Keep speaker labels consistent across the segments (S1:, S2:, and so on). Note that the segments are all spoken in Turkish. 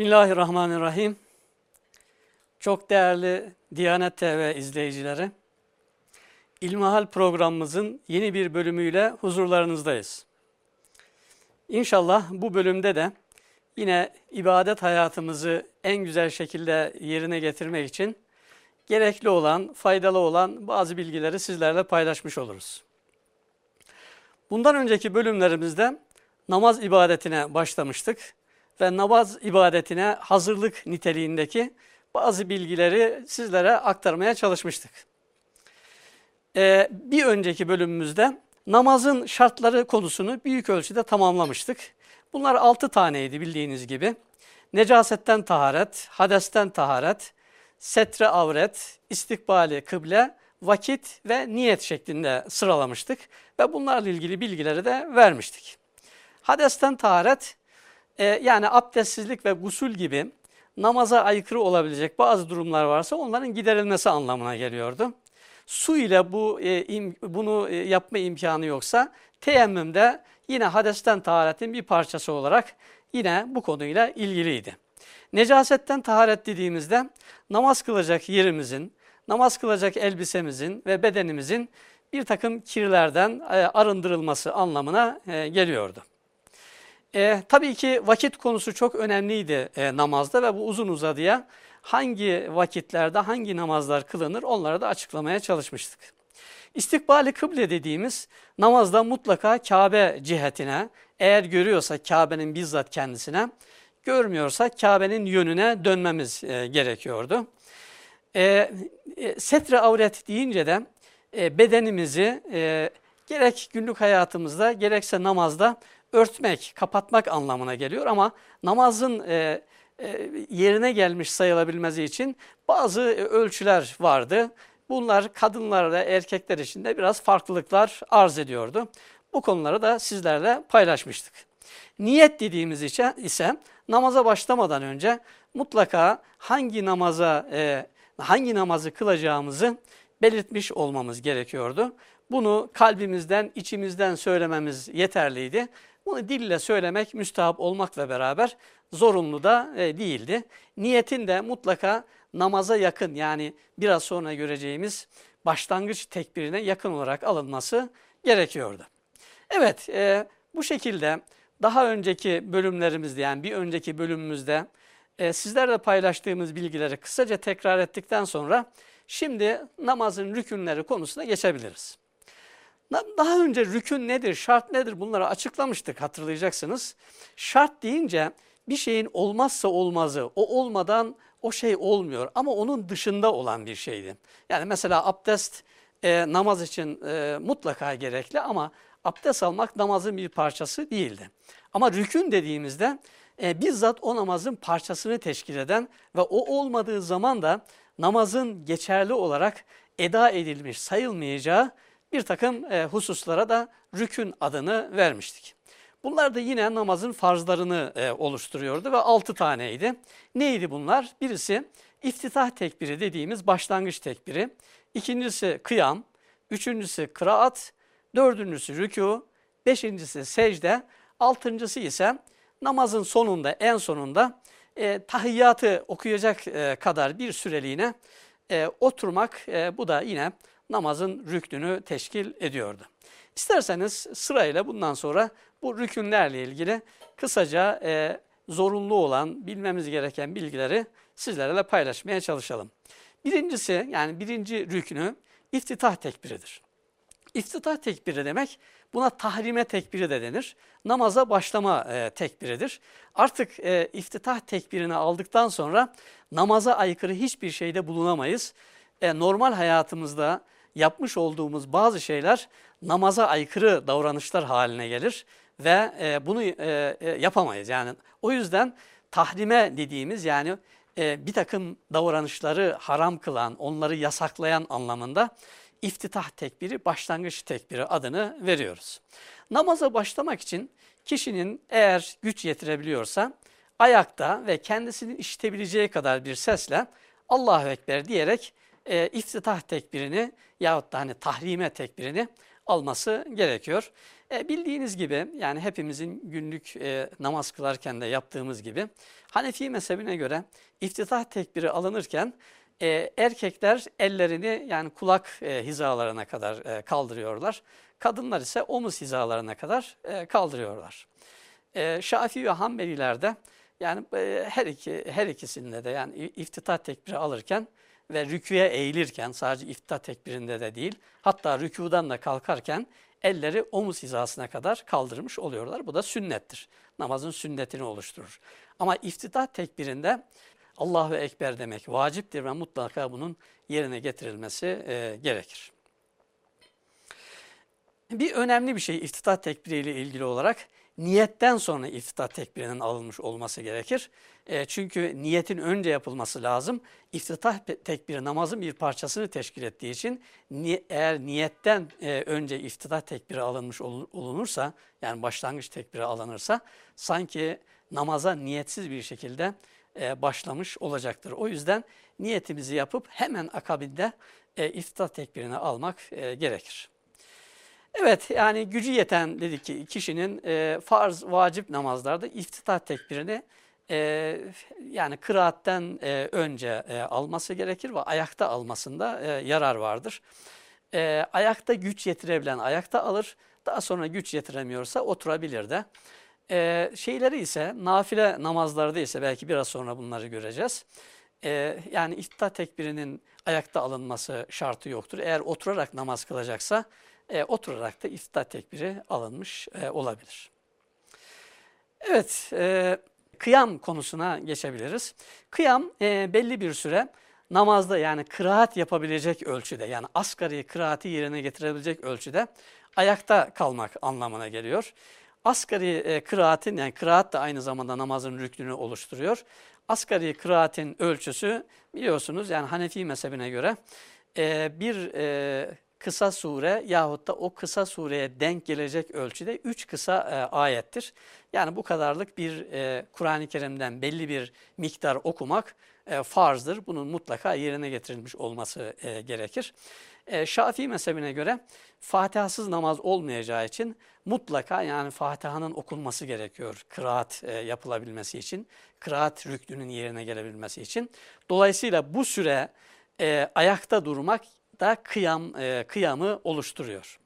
S1: Bismillahirrahmanirrahim. Çok değerli Diyanet TV izleyicileri, İlmihal programımızın yeni bir bölümüyle huzurlarınızdayız. İnşallah bu bölümde de yine ibadet hayatımızı en güzel şekilde yerine getirmek için gerekli olan, faydalı olan bazı bilgileri sizlerle paylaşmış oluruz. Bundan önceki bölümlerimizde namaz ibadetine başlamıştık ve namaz ibadetine hazırlık niteliğindeki bazı bilgileri sizlere aktarmaya çalışmıştık. Ee, bir önceki bölümümüzde namazın şartları konusunu büyük ölçüde tamamlamıştık. Bunlar altı taneydi bildiğiniz gibi. Necasetten taharet, hadesten taharet, setre avret, istikbali kıble, vakit ve niyet şeklinde sıralamıştık. Ve bunlarla ilgili bilgileri de vermiştik. Hadesten taharet e, yani abdestsizlik ve gusül gibi namaza aykırı olabilecek bazı durumlar varsa onların giderilmesi anlamına geliyordu. Su ile bu e, im, bunu e, yapma imkanı yoksa teyemmüm de yine hadesten taharetin bir parçası olarak yine bu konuyla ilgiliydi. Necasetten taharet dediğimizde namaz kılacak yerimizin, namaz kılacak elbisemizin ve bedenimizin bir takım kirlerden e, arındırılması anlamına e, geliyordu. E, tabii ki vakit konusu çok önemliydi e, namazda ve bu uzun uzadıya hangi vakitlerde hangi namazlar kılınır onları da açıklamaya çalışmıştık. İstikbali kıble dediğimiz namazda mutlaka Kabe cihetine eğer görüyorsa Kabe'nin bizzat kendisine görmüyorsa Kabe'nin yönüne dönmemiz e, gerekiyordu. E, e, setre avret deyince de e, bedenimizi e, gerek günlük hayatımızda gerekse namazda örtmek, kapatmak anlamına geliyor ama namazın e, e, yerine gelmiş sayılabilmesi için bazı e, ölçüler vardı. Bunlar kadınlar ve erkekler için de biraz farklılıklar arz ediyordu. Bu konuları da sizlerle paylaşmıştık. Niyet dediğimiz için ise namaza başlamadan önce mutlaka hangi namaza e, hangi namazı kılacağımızı belirtmiş olmamız gerekiyordu. Bunu kalbimizden, içimizden söylememiz yeterliydi. Bunu dille söylemek müstahap olmakla beraber zorunlu da e, değildi. Niyetin de mutlaka namaza yakın yani biraz sonra göreceğimiz başlangıç tekbirine yakın olarak alınması gerekiyordu. Evet e, bu şekilde daha önceki bölümlerimizde yani bir önceki bölümümüzde e, sizlerle paylaştığımız bilgileri kısaca tekrar ettikten sonra şimdi namazın rükünleri konusuna geçebiliriz. Daha önce rükün nedir, şart nedir bunları açıklamıştık hatırlayacaksınız. Şart deyince bir şeyin olmazsa olmazı, o olmadan o şey olmuyor ama onun dışında olan bir şeydi. Yani mesela abdest e, namaz için e, mutlaka gerekli ama abdest almak namazın bir parçası değildi. Ama rükün dediğimizde e, bizzat o namazın parçasını teşkil eden ve o olmadığı zaman da namazın geçerli olarak eda edilmiş sayılmayacağı bir takım e, hususlara da rükün adını vermiştik. Bunlar da yine namazın farzlarını e, oluşturuyordu ve altı taneydi. Neydi bunlar? Birisi iftitah tekbiri dediğimiz başlangıç tekbiri. İkincisi kıyam, üçüncüsü kıraat, dördüncüsü rükû, beşincisi secde, altıncısı ise namazın sonunda en sonunda e, tahiyyatı okuyacak e, kadar bir süreliğine e, oturmak e, bu da yine namazın rüknünü teşkil ediyordu. İsterseniz sırayla bundan sonra bu rükünlerle ilgili kısaca e, zorunlu olan bilmemiz gereken bilgileri sizlerle paylaşmaya çalışalım. Birincisi yani birinci rüknü iftitah tekbiridir. İftitah tekbiri demek buna tahrime tekbiri de denir. Namaza başlama e, tekbiridir. Artık e, iftitah tekbirini aldıktan sonra namaza aykırı hiçbir şeyde bulunamayız. E, normal hayatımızda yapmış olduğumuz bazı şeyler namaza aykırı davranışlar haline gelir ve e, bunu e, e, yapamayız. Yani o yüzden tahrime dediğimiz yani e, bir takım davranışları haram kılan, onları yasaklayan anlamında iftitah tekbiri, başlangıç tekbiri adını veriyoruz. Namaza başlamak için kişinin eğer güç yetirebiliyorsa ayakta ve kendisinin işitebileceği kadar bir sesle Allahu Ekber diyerek e, iftitah tekbirini yahut da hani tahrime tekbirini alması gerekiyor. E, bildiğiniz gibi yani hepimizin günlük e, namaz kılarken de yaptığımız gibi Hanefi mezhebine göre iftitah tekbiri alınırken e, erkekler ellerini yani kulak e, hizalarına kadar e, kaldırıyorlar. Kadınlar ise omuz hizalarına kadar e, kaldırıyorlar. E, Şafii ve Hanbelilerde yani e, her iki her ikisinde de yani iftitah tekbiri alırken ve rüküye eğilirken sadece iftitah tekbirinde de değil hatta rükudan da kalkarken elleri omuz hizasına kadar kaldırmış oluyorlar. Bu da sünnettir. Namazın sünnetini oluşturur. Ama iftitah tekbirinde Allahu Ekber demek vaciptir ve mutlaka bunun yerine getirilmesi e, gerekir. Bir önemli bir şey iftitah tekbiriyle ilgili olarak niyetten sonra iftitah tekbirinin alınmış olması gerekir. E, çünkü niyetin önce yapılması lazım. İftitah tekbiri namazın bir parçasını teşkil ettiği için ni eğer niyetten e, önce iftitah tekbiri alınmış olunursa yani başlangıç tekbiri alınırsa sanki namaza niyetsiz bir şekilde e, başlamış olacaktır. O yüzden niyetimizi yapıp hemen akabinde e, iftitah tekbirini almak e, gerekir. Evet yani gücü yeten dedik ki kişinin e, farz vacip namazlarda iftitah tekbirini e, yani kıraatten e, önce e, alması gerekir ve ayakta almasında e, yarar vardır. E, ayakta güç yetirebilen ayakta alır. Daha sonra güç yetiremiyorsa oturabilir de. E, şeyleri ise nafile namazlarda ise belki biraz sonra bunları göreceğiz. E, yani iftitah tekbirinin ayakta alınması şartı yoktur. Eğer oturarak namaz kılacaksa e, oturarak da iftitah tekbiri alınmış e, olabilir. Evet, e, kıyam konusuna geçebiliriz. Kıyam e, belli bir süre namazda yani kıraat yapabilecek ölçüde yani asgari kıraati yerine getirebilecek ölçüde ayakta kalmak anlamına geliyor. Asgari e, kıraatin yani kıraat da aynı zamanda namazın rüknünü oluşturuyor. Asgari kıraatin ölçüsü biliyorsunuz yani Hanefi mezhebine göre e, bir e, kısa sure yahut da o kısa sureye denk gelecek ölçüde üç kısa e, ayettir. Yani bu kadarlık bir e, Kur'an-ı Kerim'den belli bir miktar okumak e, farzdır. Bunun mutlaka yerine getirilmiş olması e, gerekir. E, Şafii mezhebine göre Fatihasız namaz olmayacağı için mutlaka yani Fatiha'nın okunması gerekiyor kıraat e, yapılabilmesi için, kıraat rüknünün yerine gelebilmesi için. Dolayısıyla bu süre e, ayakta durmak da kıyam, e, kıyamı oluşturuyor.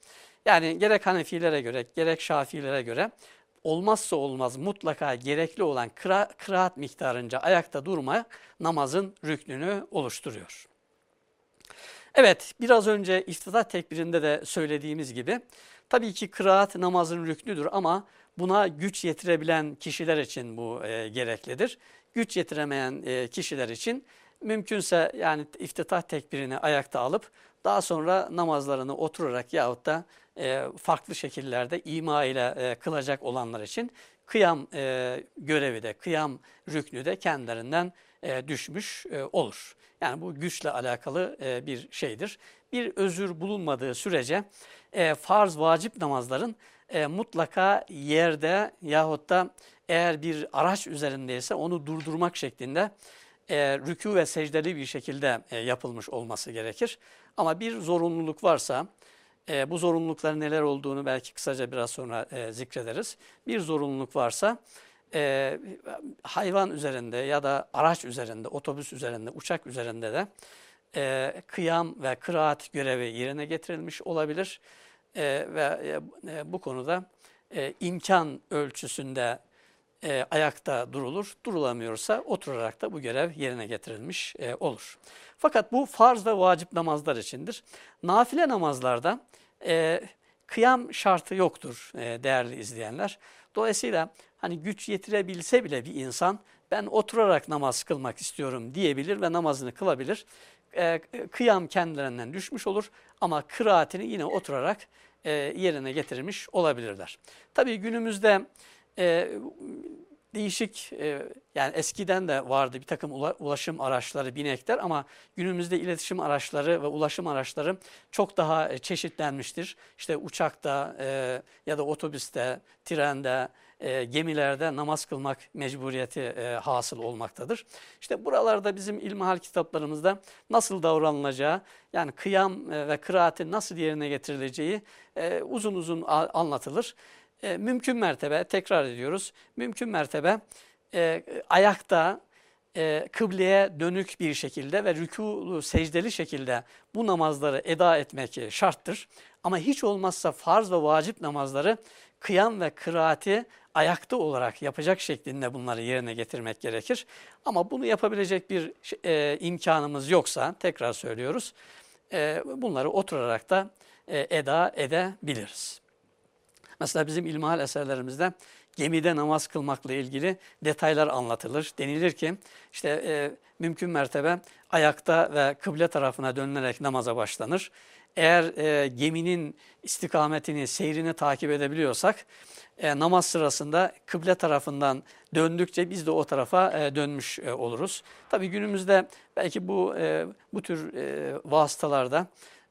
S1: Yani gerek Hanefilere göre gerek Şafilere göre olmazsa olmaz mutlaka gerekli olan kıra, kıraat miktarınca ayakta durma namazın rüknünü oluşturuyor. Evet biraz önce iftitah tekbirinde de söylediğimiz gibi tabii ki kıraat namazın rüknüdür ama buna güç yetirebilen kişiler için bu e, gereklidir. Güç yetiremeyen e, kişiler için mümkünse yani iftitah tekbirini ayakta alıp daha sonra namazlarını oturarak yahut da e, farklı şekillerde ima ile e, kılacak olanlar için kıyam e, görevi de, kıyam rüknü de kendilerinden e, düşmüş e, olur. Yani bu güçle alakalı e, bir şeydir. Bir özür bulunmadığı sürece e, farz vacip namazların e, mutlaka yerde yahut da eğer bir araç üzerindeyse onu durdurmak şeklinde e, rükû ve secdeli bir şekilde e, yapılmış olması gerekir. Ama bir zorunluluk varsa, e, bu zorunlulukların neler olduğunu belki kısaca biraz sonra e, zikrederiz. Bir zorunluluk varsa e, hayvan üzerinde ya da araç üzerinde, otobüs üzerinde, uçak üzerinde de e, kıyam ve kıraat görevi yerine getirilmiş olabilir. E, ve e, bu konuda e, imkan ölçüsünde e, ayakta durulur. Durulamıyorsa oturarak da bu görev yerine getirilmiş e, olur. Fakat bu farz ve vacip namazlar içindir. Nafile namazlarda e, kıyam şartı yoktur e, değerli izleyenler. Dolayısıyla hani güç yetirebilse bile bir insan ben oturarak namaz kılmak istiyorum diyebilir ve namazını kılabilir. E, kıyam kendilerinden düşmüş olur ama kıraatini yine oturarak e, yerine getirmiş olabilirler. Tabii günümüzde e, değişik e, yani eskiden de vardı bir takım ulaşım araçları binekler ama günümüzde iletişim araçları ve ulaşım araçları çok daha e, çeşitlenmiştir. İşte uçakta e, ya da otobüste, trende e, gemilerde namaz kılmak mecburiyeti e, hasıl olmaktadır. İşte buralarda bizim ilmihal kitaplarımızda nasıl davranılacağı yani kıyam e, ve kıraatin nasıl yerine getirileceği e, uzun uzun anlatılır. E, mümkün mertebe tekrar ediyoruz mümkün mertebe e, ayakta e, kıbleye dönük bir şekilde ve rükûlu secdeli şekilde bu namazları eda etmek şarttır. Ama hiç olmazsa farz ve vacip namazları kıyam ve kıraati ayakta olarak yapacak şeklinde bunları yerine getirmek gerekir. Ama bunu yapabilecek bir e, imkanımız yoksa tekrar söylüyoruz e, bunları oturarak da e, eda edebiliriz. Mesela bizim ilmihal eserlerimizde gemide namaz kılmakla ilgili detaylar anlatılır. Denilir ki işte e, mümkün mertebe ayakta ve kıble tarafına dönülerek namaza başlanır. Eğer e, geminin istikametini, seyrini takip edebiliyorsak e, namaz sırasında kıble tarafından döndükçe biz de o tarafa e, dönmüş e, oluruz. Tabii günümüzde belki bu e, bu tür e, vasıtalarda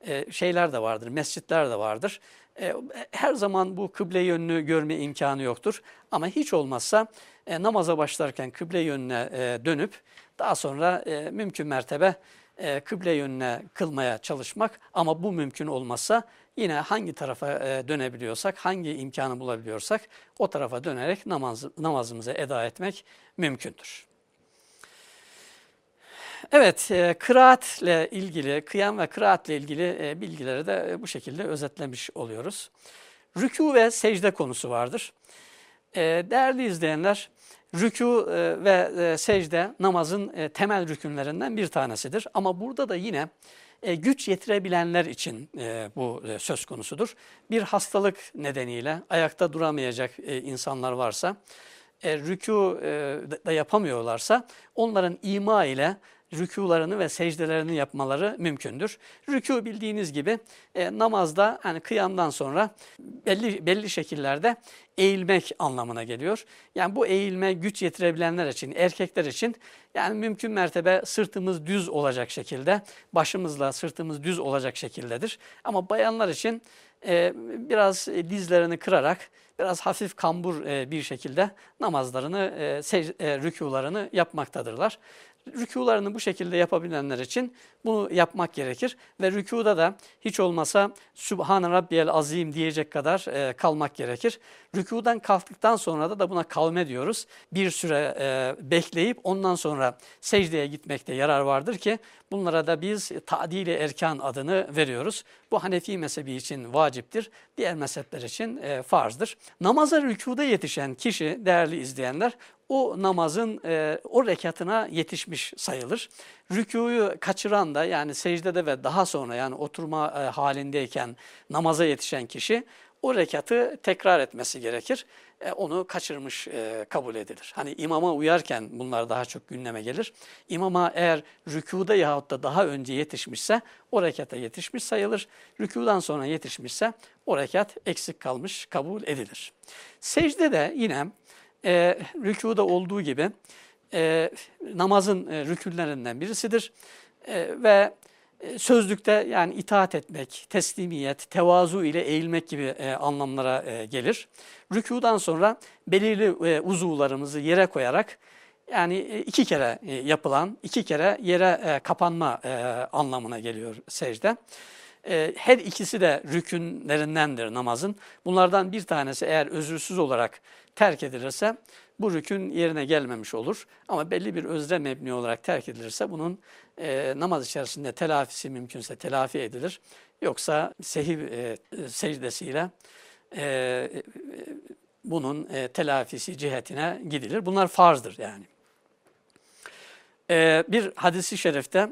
S1: e, şeyler de vardır, mescitler de vardır. E, her zaman bu kıble yönünü görme imkanı yoktur. Ama hiç olmazsa e, namaza başlarken kıble yönüne e, dönüp daha sonra mümkün mertebe kıble yönüne kılmaya çalışmak. Ama bu mümkün olmazsa yine hangi tarafa dönebiliyorsak, hangi imkanı bulabiliyorsak o tarafa dönerek namaz, namazımızı eda etmek mümkündür. Evet, e, kıraatle ilgili, kıyam ve kıraatle ilgili e, bilgileri de e, bu şekilde özetlemiş oluyoruz. Rükû ve secde konusu vardır. E, değerli izleyenler, rükû ve e, secde namazın temel rükünlerinden bir tanesidir. Ama burada da yine güç yetirebilenler için bu söz konusudur. Bir hastalık nedeniyle ayakta duramayacak insanlar varsa, e, rükû da yapamıyorlarsa onların ima ile rükularını ve secdelerini yapmaları mümkündür. Rükû bildiğiniz gibi e, namazda hani kıyamdan sonra belli belli şekillerde eğilmek anlamına geliyor. Yani bu eğilme güç yetirebilenler için, erkekler için yani mümkün mertebe sırtımız düz olacak şekilde, başımızla sırtımız düz olacak şekildedir. Ama bayanlar için e, biraz dizlerini kırarak, biraz hafif kambur e, bir şekilde namazlarını, e, e, rükularını yapmaktadırlar rükularını bu şekilde yapabilenler için bunu yapmak gerekir. Ve rükuda da hiç olmasa Sübhane Rabbiyel Azim diyecek kadar e, kalmak gerekir. Rükudan kalktıktan sonra da, da buna kavme diyoruz. Bir süre e, bekleyip ondan sonra secdeye gitmekte yarar vardır ki bunlara da biz tadili erkan adını veriyoruz. Bu Hanefi mezhebi için vaciptir. Diğer mezhepler için e, farzdır. Namaza rükuda yetişen kişi değerli izleyenler o namazın e, o rekatına yetişmiş sayılır. Rükûyu kaçıran da yani secdede ve daha sonra yani oturma e, halindeyken namaza yetişen kişi o rekatı tekrar etmesi gerekir. E, onu kaçırmış e, kabul edilir. Hani imama uyarken bunlar daha çok gündeme gelir. İmama eğer rükuda yahut da daha önce yetişmişse o rekata yetişmiş sayılır. Rükudan sonra yetişmişse o rekat eksik kalmış kabul edilir. Secde de yine e, rükuda olduğu gibi e, namazın e, rükünlerinden birisidir. E, ve e, sözlükte yani itaat etmek, teslimiyet, tevazu ile eğilmek gibi e, anlamlara e, gelir. Rükudan sonra belirli e, uzuvlarımızı yere koyarak yani e, iki kere e, yapılan, iki kere yere kapanma anlamına geliyor secde. E, her ikisi de rükünlerindendir namazın. Bunlardan bir tanesi eğer özürsüz olarak terk edilirse bu rükün yerine gelmemiş olur. Ama belli bir özre mebni olarak terk edilirse bunun e, namaz içerisinde telafisi mümkünse telafi edilir. Yoksa sehiv e, secdesiyle e, bunun telafisi cihetine gidilir. Bunlar farzdır yani. Bir hadisi şerifte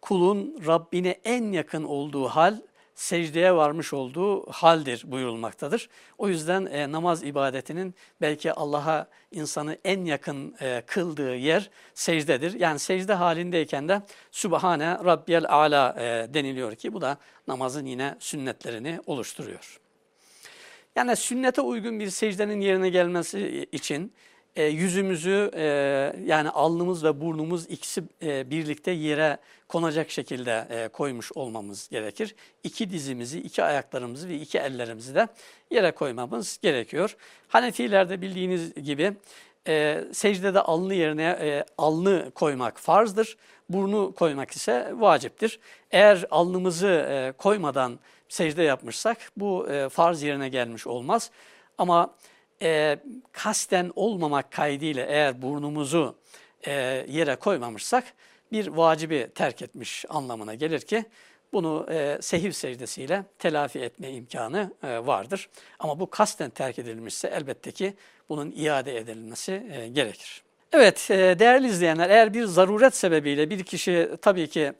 S1: kulun Rabbine en yakın olduğu hal secdeye varmış olduğu haldir buyurulmaktadır. O yüzden e, namaz ibadetinin belki Allah'a insanı en yakın e, kıldığı yer secdedir. Yani secde halindeyken de Sübhane Rabbiyel Ala e, deniliyor ki bu da namazın yine sünnetlerini oluşturuyor. Yani sünnete uygun bir secdenin yerine gelmesi için e, yüzümüzü e, yani alnımız ve burnumuz ikisi e, birlikte yere konacak şekilde e, koymuş olmamız gerekir. İki dizimizi, iki ayaklarımızı ve iki ellerimizi de yere koymamız gerekiyor. Hanefilerde bildiğiniz gibi e, secdede alnı yerine e, alnı koymak farzdır. Burnu koymak ise vaciptir. Eğer alnımızı e, koymadan secde yapmışsak bu e, farz yerine gelmiş olmaz. Ama e, kasten olmamak kaydıyla eğer burnumuzu e, yere koymamışsak bir vacibi terk etmiş anlamına gelir ki bunu e, sehiv secdesiyle telafi etme imkanı e, vardır. Ama bu kasten terk edilmişse elbette ki bunun iade edilmesi e, gerekir. Evet e, değerli izleyenler eğer bir zaruret sebebiyle bir kişi tabii ki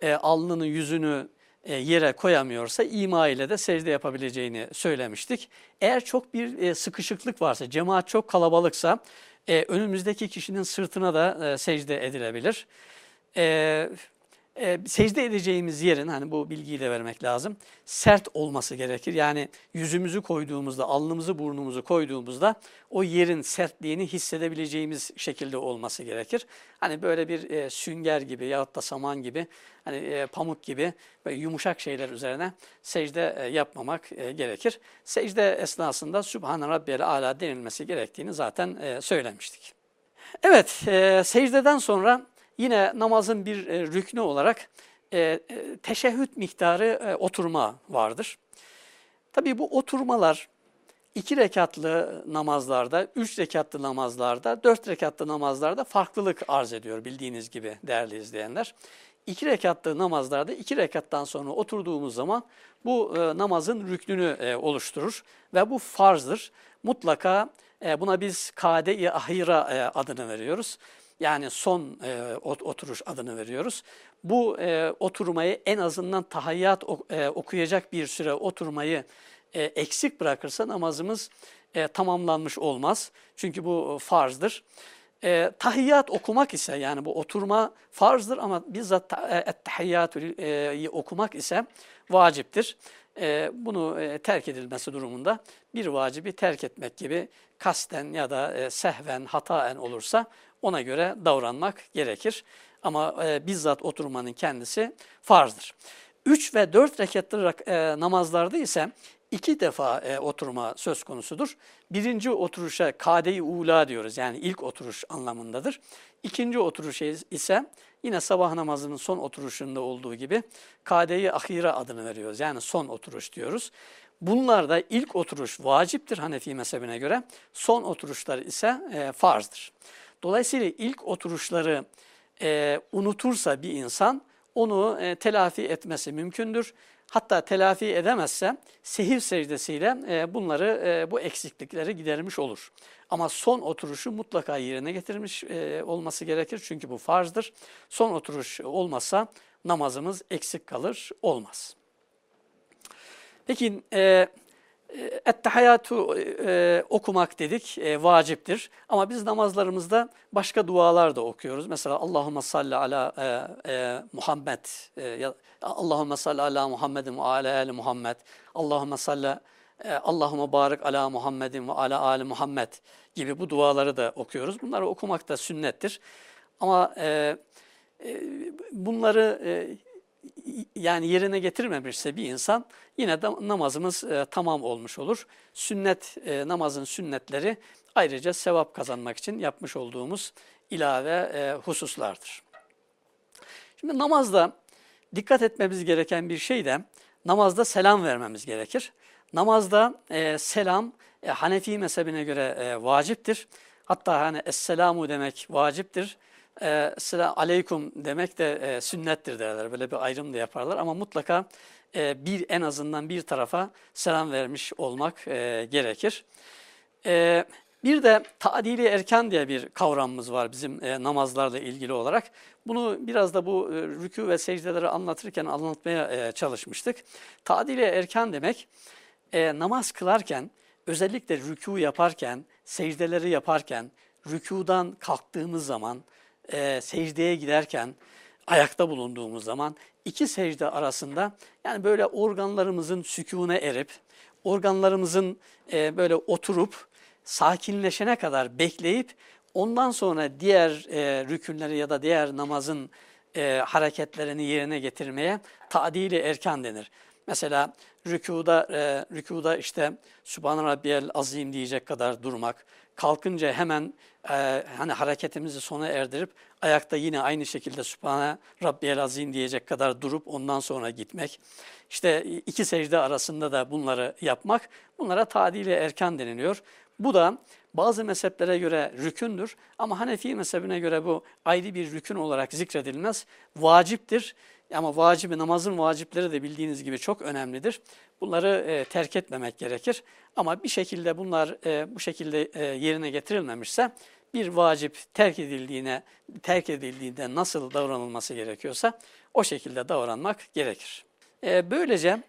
S1: e, alnını yüzünü yere koyamıyorsa ima ile de secde yapabileceğini söylemiştik. Eğer çok bir e, sıkışıklık varsa, cemaat çok kalabalıksa e, önümüzdeki kişinin sırtına da secde edilebilir e, secde edeceğimiz yerin, hani bu bilgiyi de vermek lazım, sert olması gerekir. Yani yüzümüzü koyduğumuzda, alnımızı burnumuzu koyduğumuzda o yerin sertliğini hissedebileceğimiz şekilde olması gerekir. Hani böyle bir e, sünger gibi yahut da saman gibi, hani e, pamuk gibi böyle yumuşak şeyler üzerine secde e, yapmamak e, gerekir. Secde esnasında Sübhane Rabbiyel Ala denilmesi gerektiğini zaten e, söylemiştik. Evet, e, secdeden sonra Yine namazın bir e, rüknü olarak e, e, miktarı e, oturma vardır. Tabi bu oturmalar iki rekatlı namazlarda, üç rekatlı namazlarda, dört rekatlı namazlarda farklılık arz ediyor bildiğiniz gibi değerli izleyenler. İki rekatlı namazlarda iki rekattan sonra oturduğumuz zaman bu e, namazın rüknünü e, oluşturur ve bu farzdır. Mutlaka e, buna biz kade-i ahira e, adını veriyoruz. Yani son e, oturuş adını veriyoruz. Bu e, oturmayı en azından tahayyat e, okuyacak bir süre oturmayı e, eksik bırakırsa namazımız e, tamamlanmış olmaz. Çünkü bu farzdır. E, tahiyyat okumak ise yani bu oturma farzdır ama bizzat e, tahiyyatı e, okumak ise vaciptir. E, bunu e, terk edilmesi durumunda bir vacibi terk etmek gibi kasten ya da e, sehven, hataen olursa ona göre davranmak gerekir. Ama e, bizzat oturmanın kendisi farzdır. 3 ve 4 rekatlı e, namazlarda ise iki defa e, oturma söz konusudur. Birinci oturuşa kade-i ula diyoruz yani ilk oturuş anlamındadır. İkinci oturuş ise yine sabah namazının son oturuşunda olduğu gibi kade-i ahire adını veriyoruz. Yani son oturuş diyoruz. Bunlarda ilk oturuş vaciptir Hanefi mezhebine göre, son oturuşlar ise e, farzdır. Dolayısıyla ilk oturuşları e, unutursa bir insan onu e, telafi etmesi mümkündür. Hatta telafi edemezse sehiv secdesiyle e, bunları e, bu eksiklikleri gidermiş olur. Ama son oturuşu mutlaka yerine getirmiş e, olması gerekir çünkü bu farzdır. Son oturuş olmasa namazımız eksik kalır, olmaz. Peki e, Ettehayatu e, okumak dedik e, vaciptir. Ama biz namazlarımızda başka dualar da okuyoruz. Mesela Allahümme salli ala e, e, Muhammed, e, Allahümme salli ala Muhammedin ve ala ali Muhammed, Allahümme salli e, Allahümme barik ala Muhammedin ve ala ali Muhammed gibi bu duaları da okuyoruz. Bunları okumak da sünnettir. Ama e, e, bunları e, yani yerine getirmemişse bir insan yine de namazımız e, tamam olmuş olur. Sünnet e, namazın sünnetleri ayrıca sevap kazanmak için yapmış olduğumuz ilave e, hususlardır. Şimdi namazda dikkat etmemiz gereken bir şey de namazda selam vermemiz gerekir. Namazda e, selam e, Hanefi mezhebine göre e, vaciptir. Hatta hani Esselamu demek vaciptir e, selam aleyküm demek de e, sünnettir derler. Böyle bir ayrım da yaparlar ama mutlaka e, bir en azından bir tarafa selam vermiş olmak e, gerekir. E, bir de tadili erken diye bir kavramımız var bizim e, namazlarla ilgili olarak. Bunu biraz da bu e, rükû ve secdeleri anlatırken anlatmaya e, çalışmıştık. Tadili erken demek e, namaz kılarken özellikle rükû yaparken, secdeleri yaparken, rükudan kalktığımız zaman, e, secdeye giderken ayakta bulunduğumuz zaman iki secde arasında yani böyle organlarımızın sükûne erip, organlarımızın e, böyle oturup sakinleşene kadar bekleyip ondan sonra diğer e, rükünleri ya da diğer namazın e, hareketlerini yerine getirmeye tadili erkan denir. Mesela rükuda, e, rükuda işte Sübhan Rabbiyel Azim diyecek kadar durmak, kalkınca hemen e, hani hareketimizi sona erdirip ayakta yine aynı şekilde Sübhane Rabbiyel Azim diyecek kadar durup ondan sonra gitmek. İşte iki secde arasında da bunları yapmak, bunlara tadili erkan deniliyor. Bu da bazı mezheplere göre rükündür ama Hanefi mezhebine göre bu ayrı bir rükün olarak zikredilmez. Vaciptir ama vacibi, namazın vacipleri de bildiğiniz gibi çok önemlidir. Bunları e, terk etmemek gerekir. Ama bir şekilde bunlar e, bu şekilde e, yerine getirilmemişse bir vacip terk edildiğine terk edildiğinde nasıl davranılması gerekiyorsa o şekilde davranmak gerekir. E, böylece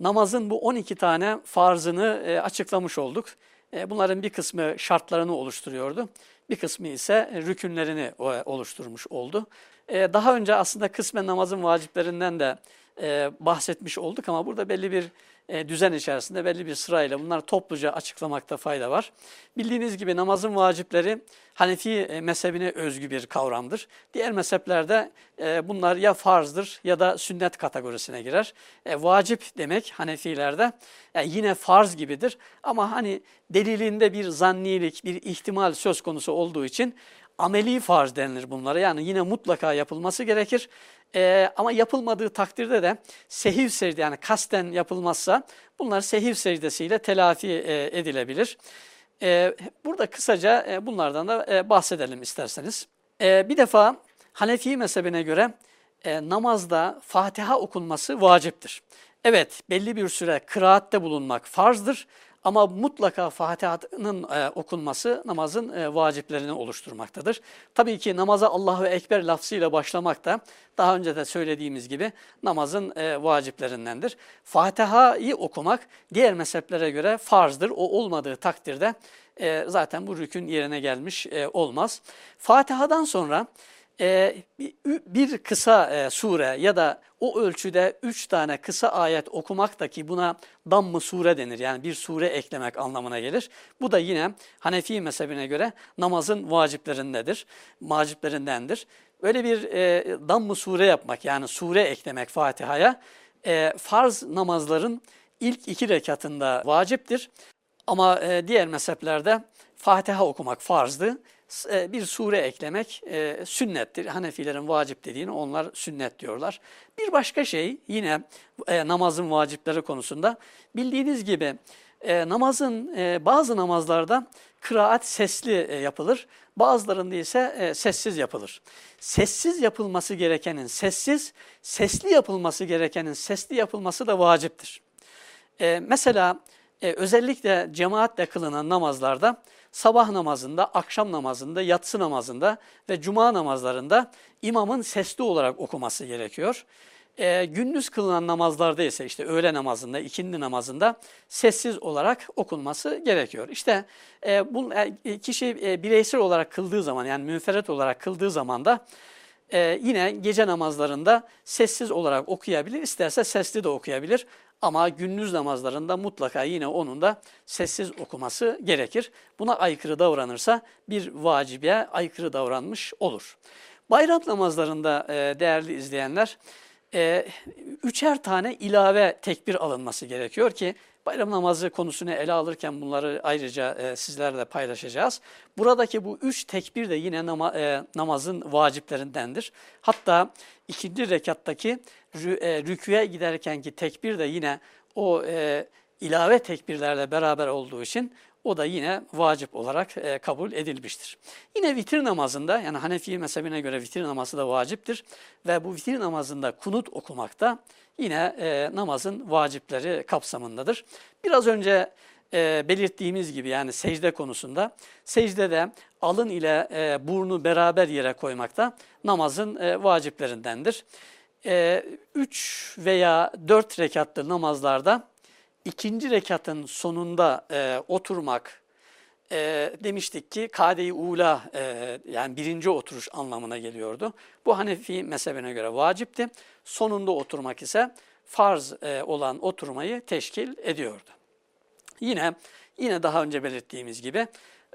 S1: namazın bu 12 tane farzını e, açıklamış olduk. E, bunların bir kısmı şartlarını oluşturuyordu. Bir kısmı ise rükünlerini e, oluşturmuş oldu. E, daha önce aslında kısmen namazın vaciplerinden de bahsetmiş olduk ama burada belli bir e, düzen içerisinde belli bir sırayla bunları topluca açıklamakta fayda var. Bildiğiniz gibi namazın vacipleri Hanefi e, mezhebine özgü bir kavramdır. Diğer mezheplerde e, bunlar ya farzdır ya da sünnet kategorisine girer. Vacip demek Hanefilerde yine farz gibidir ama hani delilinde bir zannilik, bir ihtimal söz konusu olduğu için ameli farz denilir bunlara. Yani yine mutlaka yapılması gerekir. Ee, ama yapılmadığı takdirde de sehiv secde yani kasten yapılmazsa bunlar sehiv secdesiyle telafi e, edilebilir. E, burada kısaca e, bunlardan da e, bahsedelim isterseniz. E, bir defa Hanefi mezhebine göre e, namazda Fatiha okunması vaciptir. Evet belli bir süre kıraatte bulunmak farzdır ama mutlaka Fatiha'nın e, okunması namazın e, vaciplerini oluşturmaktadır. Tabii ki namaza Allahu Ekber lafzıyla başlamak da daha önce de söylediğimiz gibi namazın e, vaciplerindendir. Fatiha'yı okumak diğer mezheplere göre farzdır. O olmadığı takdirde e, zaten bu rükün yerine gelmiş e, olmaz. Fatiha'dan sonra e, bir kısa e, sure ya da o ölçüde üç tane kısa ayet okumak da ki buna damm sure denir. Yani bir sure eklemek anlamına gelir. Bu da yine Hanefi mezhebine göre namazın vaciplerindedir, vaciplerindendir. Böyle bir e, damm sure yapmak yani sure eklemek Fatiha'ya e, farz namazların ilk iki rekatında vaciptir. Ama e, diğer mezheplerde Fatiha okumak farzdı. E, bir sure eklemek e, sünnettir. Hanefilerin vacip dediğini onlar sünnet diyorlar. Bir başka şey yine e, namazın vacipleri konusunda bildiğiniz gibi namazın bazı namazlarda kıraat sesli yapılır. Bazılarında ise sessiz yapılır. Sessiz yapılması gerekenin sessiz, sesli yapılması gerekenin sesli yapılması da vaciptir. Mesela özellikle cemaatle kılınan namazlarda sabah namazında, akşam namazında, yatsı namazında ve cuma namazlarında imamın sesli olarak okuması gerekiyor. E, gündüz kılınan namazlarda ise işte öğle namazında, ikindi namazında sessiz olarak okunması gerekiyor. İşte e, bu e, kişi e, bireysel olarak kıldığı zaman yani münferet olarak kıldığı zaman da e, yine gece namazlarında sessiz olarak okuyabilir, isterse sesli de okuyabilir. Ama gündüz namazlarında mutlaka yine onun da sessiz okuması gerekir. Buna aykırı davranırsa bir vacibe aykırı davranmış olur. Bayram namazlarında e, değerli izleyenler, e, üçer tane ilave tekbir alınması gerekiyor ki bayram namazı konusunu ele alırken bunları ayrıca e, sizlerle paylaşacağız. Buradaki bu üç tekbir de yine nama, e, namazın vaciplerindendir. Hatta ikinci rekattaki rü, e, rüküye giderkenki tekbir de yine o e, ilave tekbirlerle beraber olduğu için o da yine vacip olarak e, kabul edilmiştir. Yine vitir namazında yani Hanefi mezhebine göre vitir namazı da vaciptir ve bu vitir namazında kunut okumak da yine e, namazın vacipleri kapsamındadır. Biraz önce e, belirttiğimiz gibi yani secde konusunda secdede alın ile e, burnu beraber yere koymak da namazın e, vaciplerindendir. E, üç veya dört rekatlı namazlarda ikinci rekatın sonunda e, oturmak e, demiştik ki kade-i ula e, yani birinci oturuş anlamına geliyordu. Bu Hanefi mezhebine göre vacipti. Sonunda oturmak ise farz e, olan oturmayı teşkil ediyordu. Yine yine daha önce belirttiğimiz gibi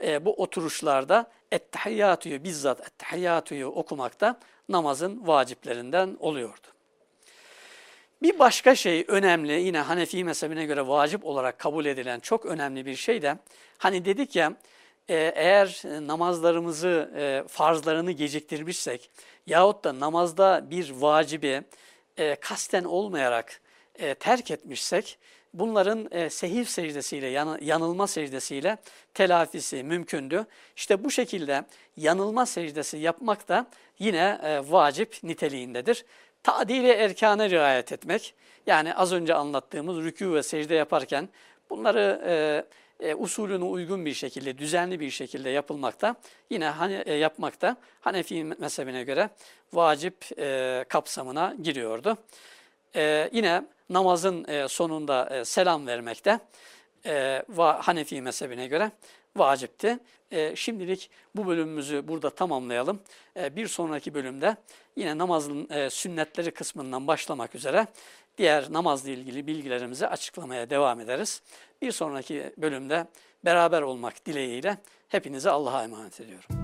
S1: e, bu oturuşlarda ettehiyyatüyü bizzat ettehiyyatüyü okumak da namazın vaciplerinden oluyordu. Bir başka şey önemli yine Hanefi mezhebine göre vacip olarak kabul edilen çok önemli bir şey de hani dedik ya e, eğer namazlarımızı e, farzlarını geciktirmişsek yahut da namazda bir vacibi e, kasten olmayarak terk etmişsek bunların e, sehif secdesiyle, yanılma secdesiyle telafisi mümkündü. İşte bu şekilde yanılma secdesi yapmak da yine vacip niteliğindedir. Tadili erkana riayet etmek, yani az önce anlattığımız rükû ve secde yaparken bunları e, e, usulüne uygun bir şekilde, düzenli bir şekilde yapılmakta, yine hani, e, yapmakta Hanefi mezhebine göre vacip e, kapsamına giriyordu. E, yine namazın e, sonunda e, selam vermekte e, Hanefi mezhebine göre vacipti. E, şimdilik bu bölümümüzü burada tamamlayalım. E, bir sonraki bölümde yine namazın e, sünnetleri kısmından başlamak üzere diğer namazla ilgili bilgilerimizi açıklamaya devam ederiz. Bir sonraki bölümde beraber olmak dileğiyle hepinize Allah'a emanet ediyorum.